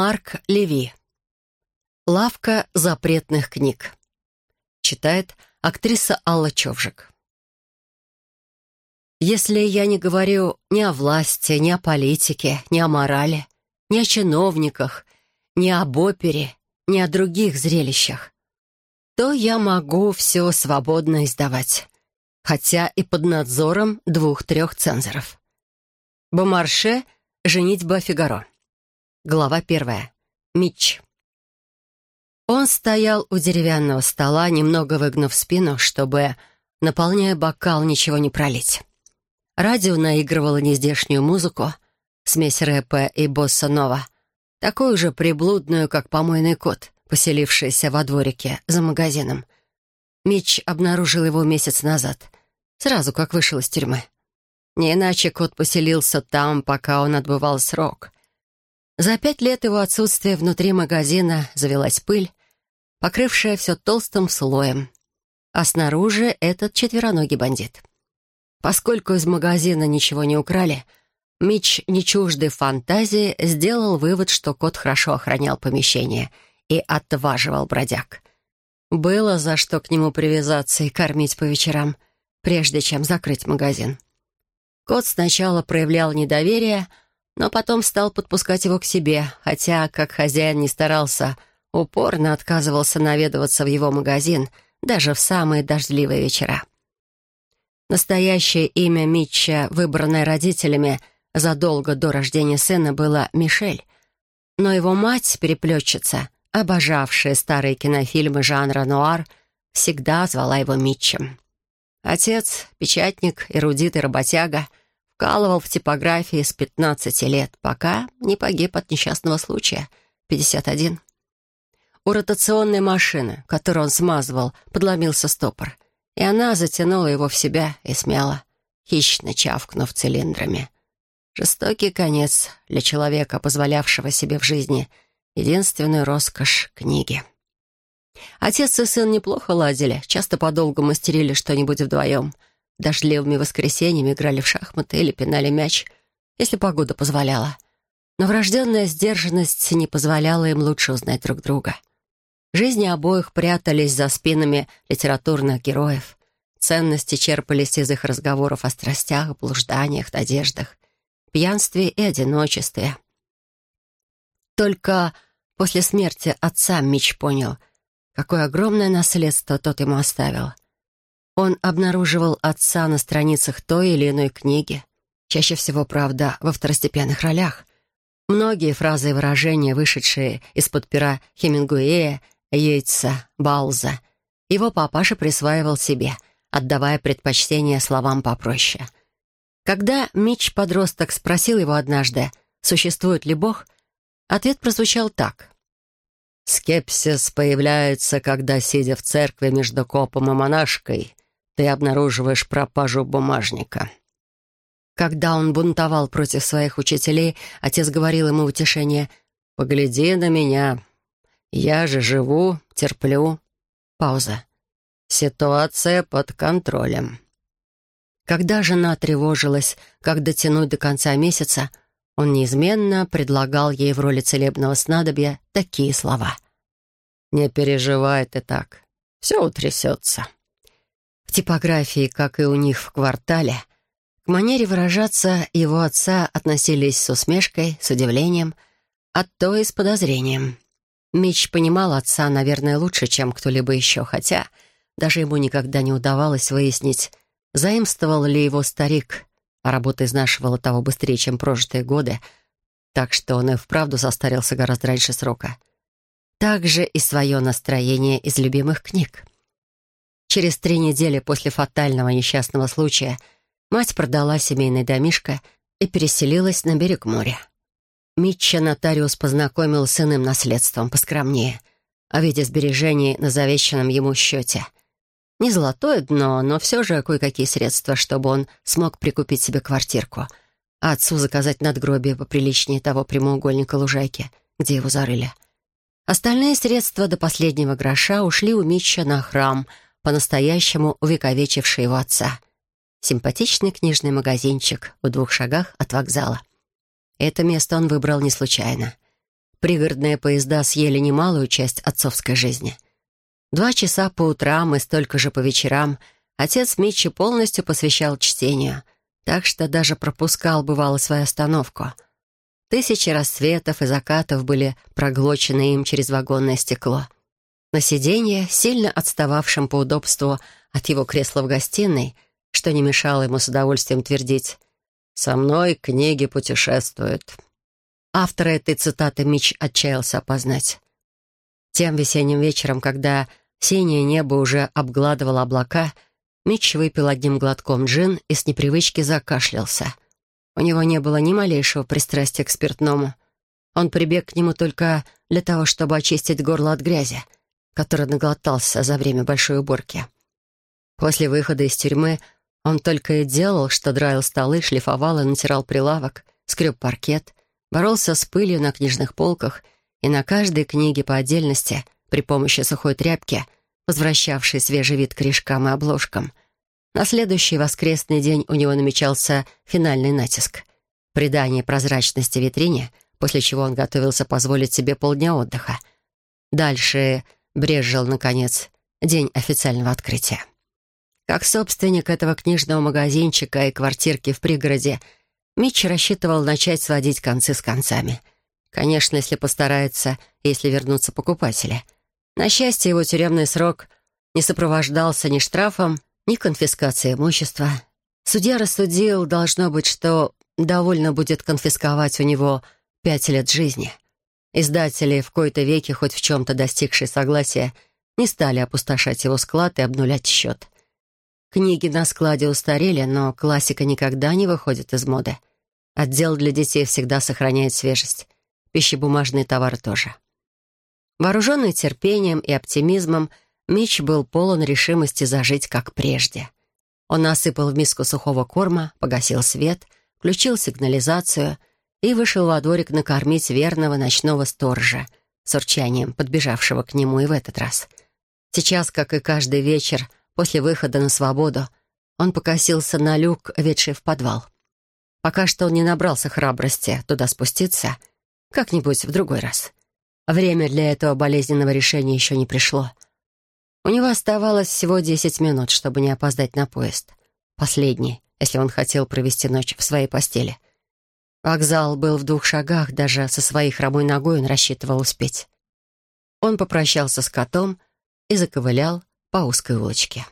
Марк Леви. «Лавка запретных книг». Читает актриса Алла Човжик. Если я не говорю ни о власти, ни о политике, ни о морали, ни о чиновниках, ни об опере, ни о других зрелищах, то я могу все свободно издавать, хотя и под надзором двух-трех цензоров. Бомарше «Женитьба Фигаро». Глава первая. Митч. Он стоял у деревянного стола, немного выгнув спину, чтобы, наполняя бокал, ничего не пролить. Радио наигрывало нездешнюю музыку, смесь рэпа и босса-нова, такую же приблудную, как помойный кот, поселившийся во дворике за магазином. Митч обнаружил его месяц назад, сразу как вышел из тюрьмы. Не иначе кот поселился там, пока он отбывал срок — за пять лет его отсутствия внутри магазина завелась пыль, покрывшая все толстым слоем. А снаружи этот четвероногий бандит. Поскольку из магазина ничего не украли, Мич, не чуждый фантазии, сделал вывод, что кот хорошо охранял помещение и отваживал бродяг. Было за что к нему привязаться и кормить по вечерам, прежде чем закрыть магазин. Кот сначала проявлял недоверие, но потом стал подпускать его к себе, хотя, как хозяин не старался, упорно отказывался наведываться в его магазин даже в самые дождливые вечера. Настоящее имя Митча, выбранное родителями задолго до рождения сына, было Мишель, но его мать, переплетчица, обожавшая старые кинофильмы жанра нуар, всегда звала его Митчем. Отец, печатник, эрудит и работяга — вкалывал в типографии с 15 лет, пока не погиб от несчастного случая, 51. У ротационной машины, которую он смазывал, подломился стопор, и она затянула его в себя и смяла, хищно чавкнув цилиндрами. Жестокий конец для человека, позволявшего себе в жизни единственную роскошь книги. Отец и сын неплохо ладили, часто подолгу мастерили что-нибудь вдвоем — Дождливыми воскресеньями играли в шахматы или пинали мяч, если погода позволяла. Но врожденная сдержанность не позволяла им лучше узнать друг друга. Жизни обоих прятались за спинами литературных героев. Ценности черпались из их разговоров о страстях, блужданиях, надеждах, пьянстве и одиночестве. Только после смерти отца Мич понял, какое огромное наследство тот ему оставил — он обнаруживал отца на страницах той или иной книги, чаще всего, правда, во второстепенных ролях. Многие фразы и выражения, вышедшие из-под пера Хемингуэя, Йейтса, Балза, его папаша присваивал себе, отдавая предпочтение словам попроще. Когда Мич-подросток спросил его однажды, существует ли Бог, ответ прозвучал так. «Скепсис появляется, когда, сидя в церкви между копом и монашкой, ты обнаруживаешь пропажу бумажника». Когда он бунтовал против своих учителей, отец говорил ему утешение «Погляди на меня. Я же живу, терплю». Пауза. «Ситуация под контролем». Когда жена тревожилась, как дотянуть до конца месяца, он неизменно предлагал ей в роли целебного снадобья такие слова. «Не переживай ты так. Все утрясется». В типографии, как и у них в квартале, к манере выражаться его отца относились с усмешкой, с удивлением, а то и с подозрением. Мич понимал отца, наверное, лучше, чем кто-либо еще, хотя даже ему никогда не удавалось выяснить, заимствовал ли его старик, а работа изнашивала того быстрее, чем прожитые годы, так что он и вправду состарился гораздо раньше срока. Также и свое настроение из любимых книг. Через три недели после фатального несчастного случая мать продала семейный домишко и переселилась на берег моря. Митча нотариус познакомил с иным наследством, поскромнее, о виде сбережений на завещанном ему счете. Не золотое дно, но все же кое-какие средства, чтобы он смог прикупить себе квартирку, а отцу заказать надгробие поприличнее того прямоугольника лужайки, где его зарыли. Остальные средства до последнего гроша ушли у Митча на храм — по-настоящему увековечивший его отца. Симпатичный книжный магазинчик в двух шагах от вокзала. Это место он выбрал не случайно. пригородные поезда съели немалую часть отцовской жизни. Два часа по утрам и столько же по вечерам отец Митчи полностью посвящал чтению, так что даже пропускал, бывало, свою остановку. Тысячи рассветов и закатов были проглочены им через вагонное стекло. На сиденье, сильно отстававшем по удобству от его кресла в гостиной, что не мешало ему с удовольствием твердить «Со мной книги путешествуют». Автора этой цитаты Мич отчаялся опознать. Тем весенним вечером, когда синее небо уже обгладывало облака, Митч выпил одним глотком джин и с непривычки закашлялся. У него не было ни малейшего пристрастия к спиртному. Он прибег к нему только для того, чтобы очистить горло от грязи, который наглотался за время большой уборки. После выхода из тюрьмы он только и делал, что драил столы, шлифовал и натирал прилавок, скреб паркет, боролся с пылью на книжных полках и на каждой книге по отдельности при помощи сухой тряпки, возвращавшей свежий вид корешкам и обложкам. На следующий воскресный день у него намечался финальный натиск. Придание прозрачности витрине, после чего он готовился позволить себе полдня отдыха. Дальше брежил, наконец, день официального открытия. Как собственник этого книжного магазинчика и квартирки в пригороде, Митч рассчитывал начать сводить концы с концами. Конечно, если постарается, если вернутся покупатели. На счастье, его тюремный срок не сопровождался ни штрафом, ни конфискацией имущества. Судья рассудил, должно быть, что довольно будет конфисковать у него пять лет жизни. Издатели, в кои-то веки хоть в чем-то достигшие согласия, не стали опустошать его склад и обнулять счет — Книги на складе устарели, но классика никогда не выходит из моды. Отдел для детей всегда сохраняет свежесть. Пищебумажные товары тоже. Вооруженный терпением и оптимизмом, Мич был полон решимости зажить как прежде. Он насыпал в миску сухого корма, погасил свет, включил сигнализацию и вышел во дворик накормить верного ночного сторожа с урчанием, подбежавшего к нему и в этот раз. Сейчас, как и каждый вечер, После выхода на свободу он покосился на люк, ведший в подвал. Пока что он не набрался храбрости туда спуститься, как-нибудь в другой раз. Время для этого болезненного решения еще не пришло. У него оставалось всего десять минут, чтобы не опоздать на поезд. Последний, если он хотел провести ночь в своей постели. Вокзал был в двух шагах, даже со своей хромой ногой он рассчитывал успеть. Он попрощался с котом и заковылял по узкой улочке.